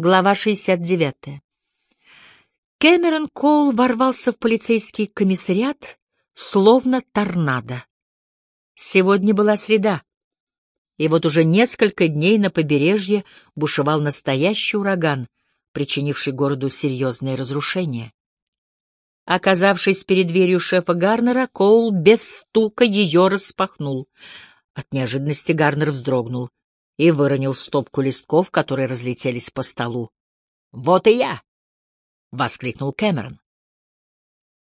Глава 69. Кэмерон Коул ворвался в полицейский комиссариат, словно торнадо. Сегодня была среда, и вот уже несколько дней на побережье бушевал настоящий ураган, причинивший городу серьезные разрушения. Оказавшись перед дверью шефа Гарнера, Коул без стука ее распахнул. От неожиданности Гарнер вздрогнул и выронил стопку листков, которые разлетелись по столу. «Вот и я!» — воскликнул Кэмерон.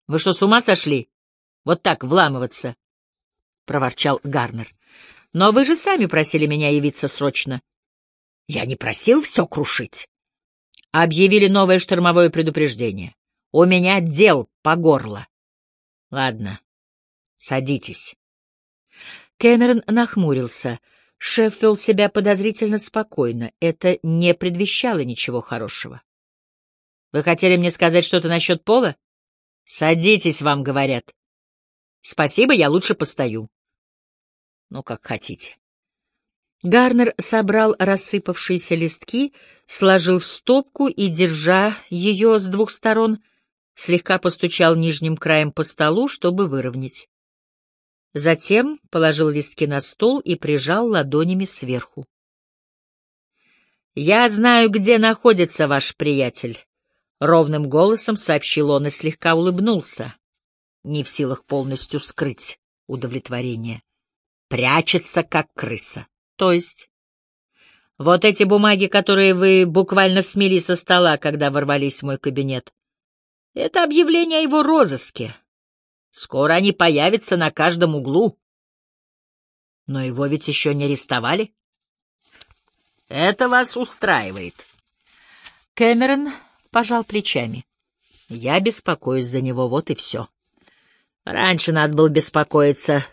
«Вы что, с ума сошли? Вот так вламываться?» — проворчал Гарнер. «Но вы же сами просили меня явиться срочно». «Я не просил все крушить». Объявили новое штормовое предупреждение. «У меня дел по горло». «Ладно, садитесь». Кэмерон нахмурился — Шеф вел себя подозрительно спокойно. Это не предвещало ничего хорошего. «Вы хотели мне сказать что-то насчет пола?» «Садитесь, вам говорят». «Спасибо, я лучше постою». «Ну, как хотите». Гарнер собрал рассыпавшиеся листки, сложил в стопку и, держа ее с двух сторон, слегка постучал нижним краем по столу, чтобы выровнять. Затем положил листки на стол и прижал ладонями сверху. «Я знаю, где находится ваш приятель», — ровным голосом сообщил он и слегка улыбнулся, не в силах полностью скрыть удовлетворение. «Прячется, как крыса. То есть...» «Вот эти бумаги, которые вы буквально смели со стола, когда ворвались в мой кабинет, это объявление о его розыске». Скоро они появятся на каждом углу. Но его ведь еще не арестовали. Это вас устраивает. Кэмерон пожал плечами. Я беспокоюсь за него, вот и все. Раньше надо было беспокоиться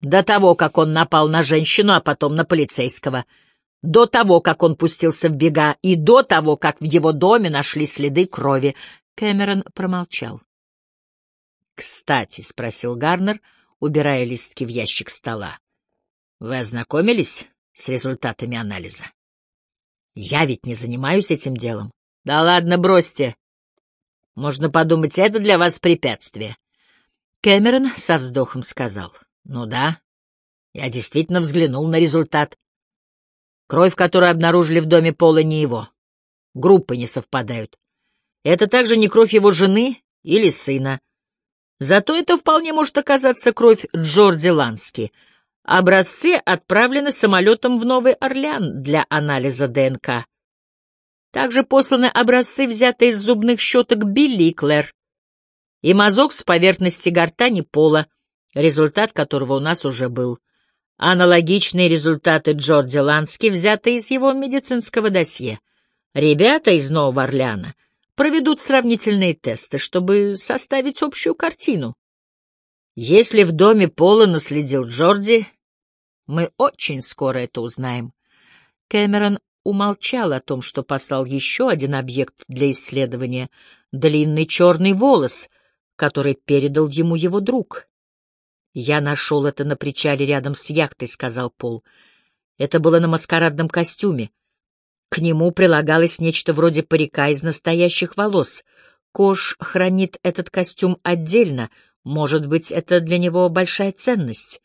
до того, как он напал на женщину, а потом на полицейского, до того, как он пустился в бега, и до того, как в его доме нашли следы крови. Кэмерон промолчал. «Кстати», — спросил Гарнер, убирая листки в ящик стола, — «вы ознакомились с результатами анализа?» «Я ведь не занимаюсь этим делом». «Да ладно, бросьте. Можно подумать, это для вас препятствие». Кэмерон со вздохом сказал. «Ну да, я действительно взглянул на результат. Кровь, которую обнаружили в доме Пола, не его. Группы не совпадают. Это также не кровь его жены или сына. Зато это вполне может оказаться кровь Джорди Лански. Образцы отправлены самолетом в Новый Орлеан для анализа ДНК. Также посланы образцы, взятые из зубных щеток Билли и Клэр. И мазок с поверхности гортани пола, результат которого у нас уже был. Аналогичные результаты Джорди Лански взяты из его медицинского досье. Ребята из Нового Орлеана — проведут сравнительные тесты, чтобы составить общую картину. Если в доме Пола наследил Джорди, мы очень скоро это узнаем. Кэмерон умолчал о том, что послал еще один объект для исследования — длинный черный волос, который передал ему его друг. «Я нашел это на причале рядом с яхтой», — сказал Пол. «Это было на маскарадном костюме. К нему прилагалось нечто вроде парика из настоящих волос. Кош хранит этот костюм отдельно, может быть, это для него большая ценность.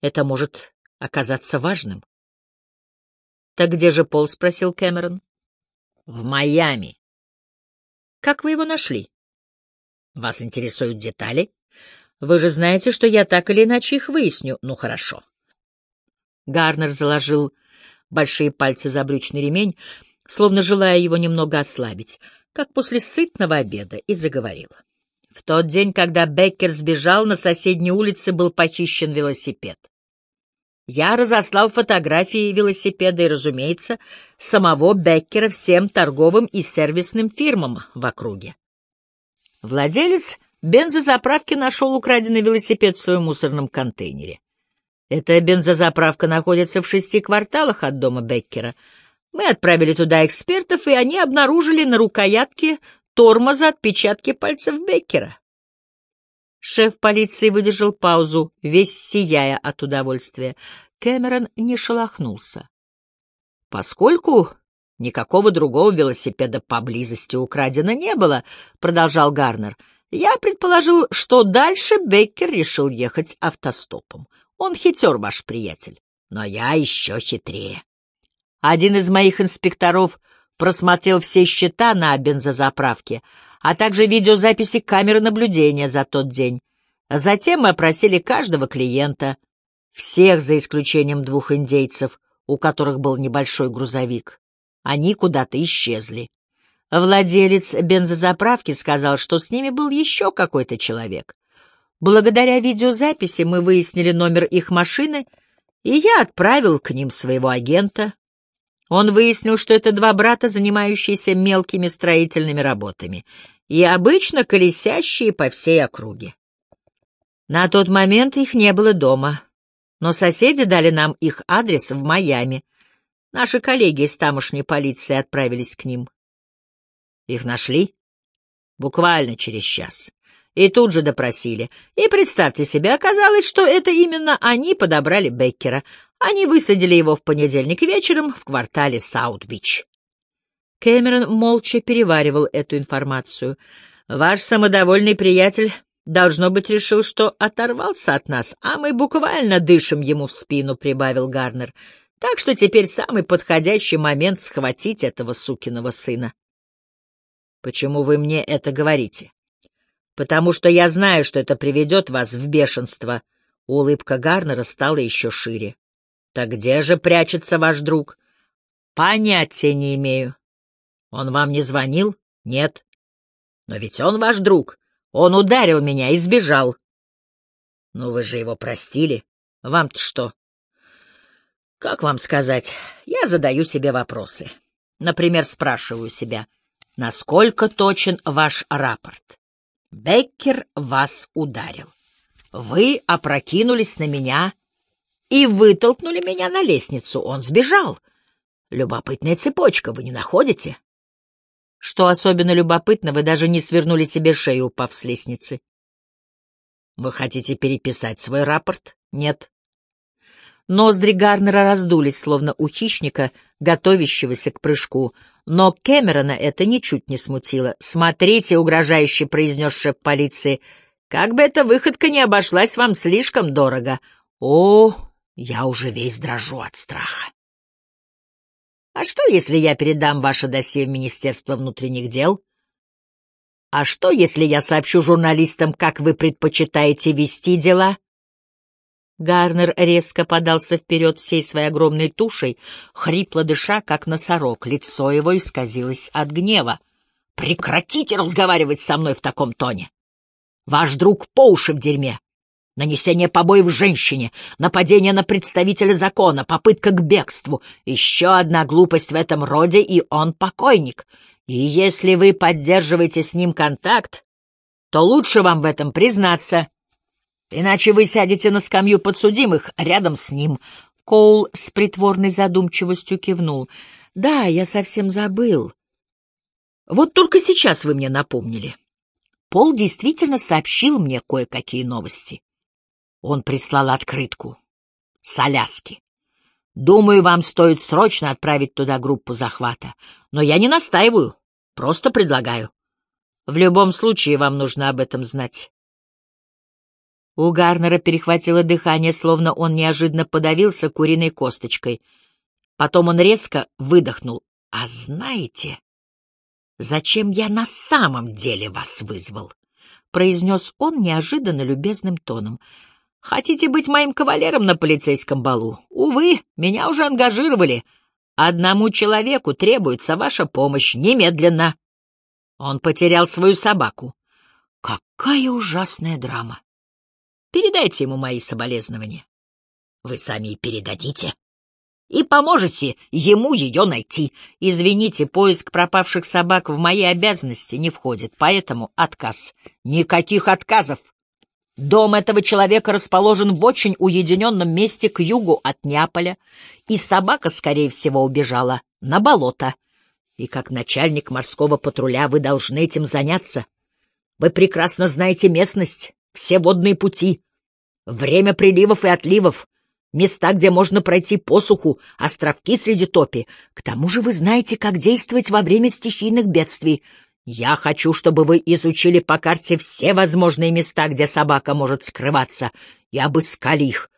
Это может оказаться важным. «Так где же Пол?» — спросил Кэмерон. «В Майами». «Как вы его нашли?» «Вас интересуют детали?» «Вы же знаете, что я так или иначе их выясню. Ну, хорошо». Гарнер заложил большие пальцы за брючный ремень, словно желая его немного ослабить, как после сытного обеда, и заговорила. В тот день, когда Беккер сбежал, на соседней улице был похищен велосипед. Я разослал фотографии велосипеда и, разумеется, самого Беккера всем торговым и сервисным фирмам в округе. Владелец бензозаправки нашел украденный велосипед в своем мусорном контейнере. Эта бензозаправка находится в шести кварталах от дома Беккера. Мы отправили туда экспертов, и они обнаружили на рукоятке тормоза отпечатки пальцев Беккера. Шеф полиции выдержал паузу, весь сияя от удовольствия. Кэмерон не шелохнулся. Поскольку Никакого другого велосипеда поблизости украдено не было, — продолжал Гарнер. Я предположил, что дальше Беккер решил ехать автостопом. Он хитер, ваш приятель, но я еще хитрее. Один из моих инспекторов просмотрел все счета на бензозаправке, а также видеозаписи камеры наблюдения за тот день. Затем мы опросили каждого клиента, всех за исключением двух индейцев, у которых был небольшой грузовик. Они куда-то исчезли. Владелец бензозаправки сказал, что с ними был еще какой-то человек. Благодаря видеозаписи мы выяснили номер их машины, и я отправил к ним своего агента. Он выяснил, что это два брата, занимающиеся мелкими строительными работами, и обычно колесящие по всей округе. На тот момент их не было дома, но соседи дали нам их адрес в Майами. Наши коллеги из тамошней полиции отправились к ним. Их нашли? Буквально через час. И тут же допросили. И представьте себе, оказалось, что это именно они подобрали Беккера. Они высадили его в понедельник вечером в квартале Саут-Бич. Кэмерон молча переваривал эту информацию. «Ваш самодовольный приятель, должно быть, решил, что оторвался от нас, а мы буквально дышим ему в спину», — прибавил Гарнер. «Так что теперь самый подходящий момент схватить этого сукиного сына». «Почему вы мне это говорите?» «Потому что я знаю, что это приведет вас в бешенство». Улыбка Гарнера стала еще шире. «Так где же прячется ваш друг?» «Понятия не имею». Он вам не звонил? Нет. Но ведь он ваш друг. Он ударил меня и сбежал. Ну вы же его простили. Вам-то что? Как вам сказать? Я задаю себе вопросы. Например, спрашиваю себя, насколько точен ваш рапорт? Беккер вас ударил. Вы опрокинулись на меня и вытолкнули меня на лестницу. Он сбежал. Любопытная цепочка, вы не находите? Что особенно любопытно, вы даже не свернули себе шею, упав с лестницы. Вы хотите переписать свой рапорт? Нет. Ноздри Гарнера раздулись, словно у хищника, готовящегося к прыжку. Но Кэмерона это ничуть не смутило. «Смотрите», — угрожающе произнес шеф полиции, — «как бы эта выходка не обошлась вам слишком дорого». «О, я уже весь дрожу от страха». А что, если я передам ваше досье в Министерство внутренних дел? А что, если я сообщу журналистам, как вы предпочитаете вести дела? Гарнер резко подался вперед всей своей огромной тушей, хрипло дыша, как носорог. Лицо его исказилось от гнева. «Прекратите разговаривать со мной в таком тоне! Ваш друг по уши в дерьме нанесение побоев женщине, нападение на представителя закона, попытка к бегству, еще одна глупость в этом роде, и он покойник. И если вы поддерживаете с ним контакт, то лучше вам в этом признаться, иначе вы сядете на скамью подсудимых рядом с ним. Коул с притворной задумчивостью кивнул. «Да, я совсем забыл. Вот только сейчас вы мне напомнили. Пол действительно сообщил мне кое-какие новости. Он прислал открытку. С Аляски. Думаю, вам стоит срочно отправить туда группу захвата. Но я не настаиваю, просто предлагаю. В любом случае вам нужно об этом знать. У Гарнера перехватило дыхание, словно он неожиданно подавился куриной косточкой. Потом он резко выдохнул. «А знаете, зачем я на самом деле вас вызвал?» — произнес он неожиданно любезным тоном. Хотите быть моим кавалером на полицейском балу? Увы, меня уже ангажировали. Одному человеку требуется ваша помощь немедленно. Он потерял свою собаку. Какая ужасная драма. Передайте ему мои соболезнования. Вы сами и передадите. И поможете ему ее найти. Извините, поиск пропавших собак в мои обязанности не входит, поэтому отказ. Никаких отказов. Дом этого человека расположен в очень уединенном месте к югу от Неаполя, и собака, скорее всего, убежала на болото. И как начальник морского патруля вы должны этим заняться. Вы прекрасно знаете местность, все водные пути, время приливов и отливов. места, где можно пройти посуху, островки среди топи. К тому же вы знаете, как действовать во время стихийных бедствий. Я хочу, чтобы вы изучили по карте все возможные места, где собака может скрываться, и обыскали их.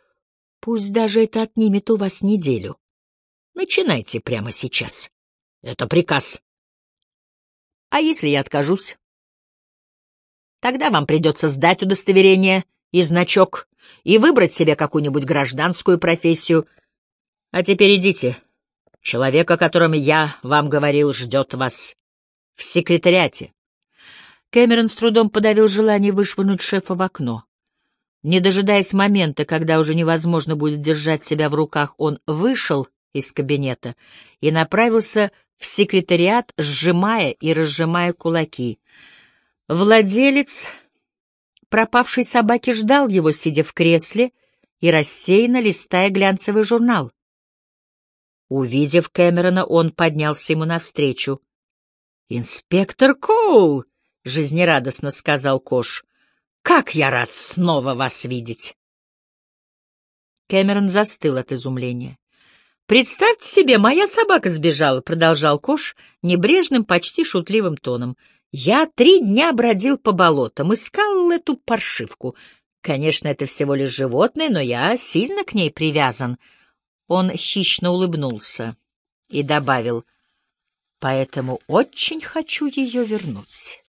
Пусть даже это отнимет у вас неделю. Начинайте прямо сейчас. Это приказ. А если я откажусь? Тогда вам придется сдать удостоверение и значок и выбрать себе какую-нибудь гражданскую профессию. А теперь идите. Человек, о котором я вам говорил, ждет вас в секретариате. Кэмерон с трудом подавил желание вышвырнуть шефа в окно. Не дожидаясь момента, когда уже невозможно будет держать себя в руках, он вышел из кабинета и направился в секретариат, сжимая и разжимая кулаки. Владелец пропавшей собаки ждал его, сидя в кресле и рассеянно листая глянцевый журнал. Увидев Кэмерона, он поднялся ему навстречу. «Инспектор Коул!» — жизнерадостно сказал Кош. «Как я рад снова вас видеть!» Кэмерон застыл от изумления. «Представьте себе, моя собака сбежала», — продолжал Кош небрежным, почти шутливым тоном. «Я три дня бродил по болотам, искал эту паршивку. Конечно, это всего лишь животное, но я сильно к ней привязан». Он хищно улыбнулся и добавил — поэтому очень хочу ее вернуть.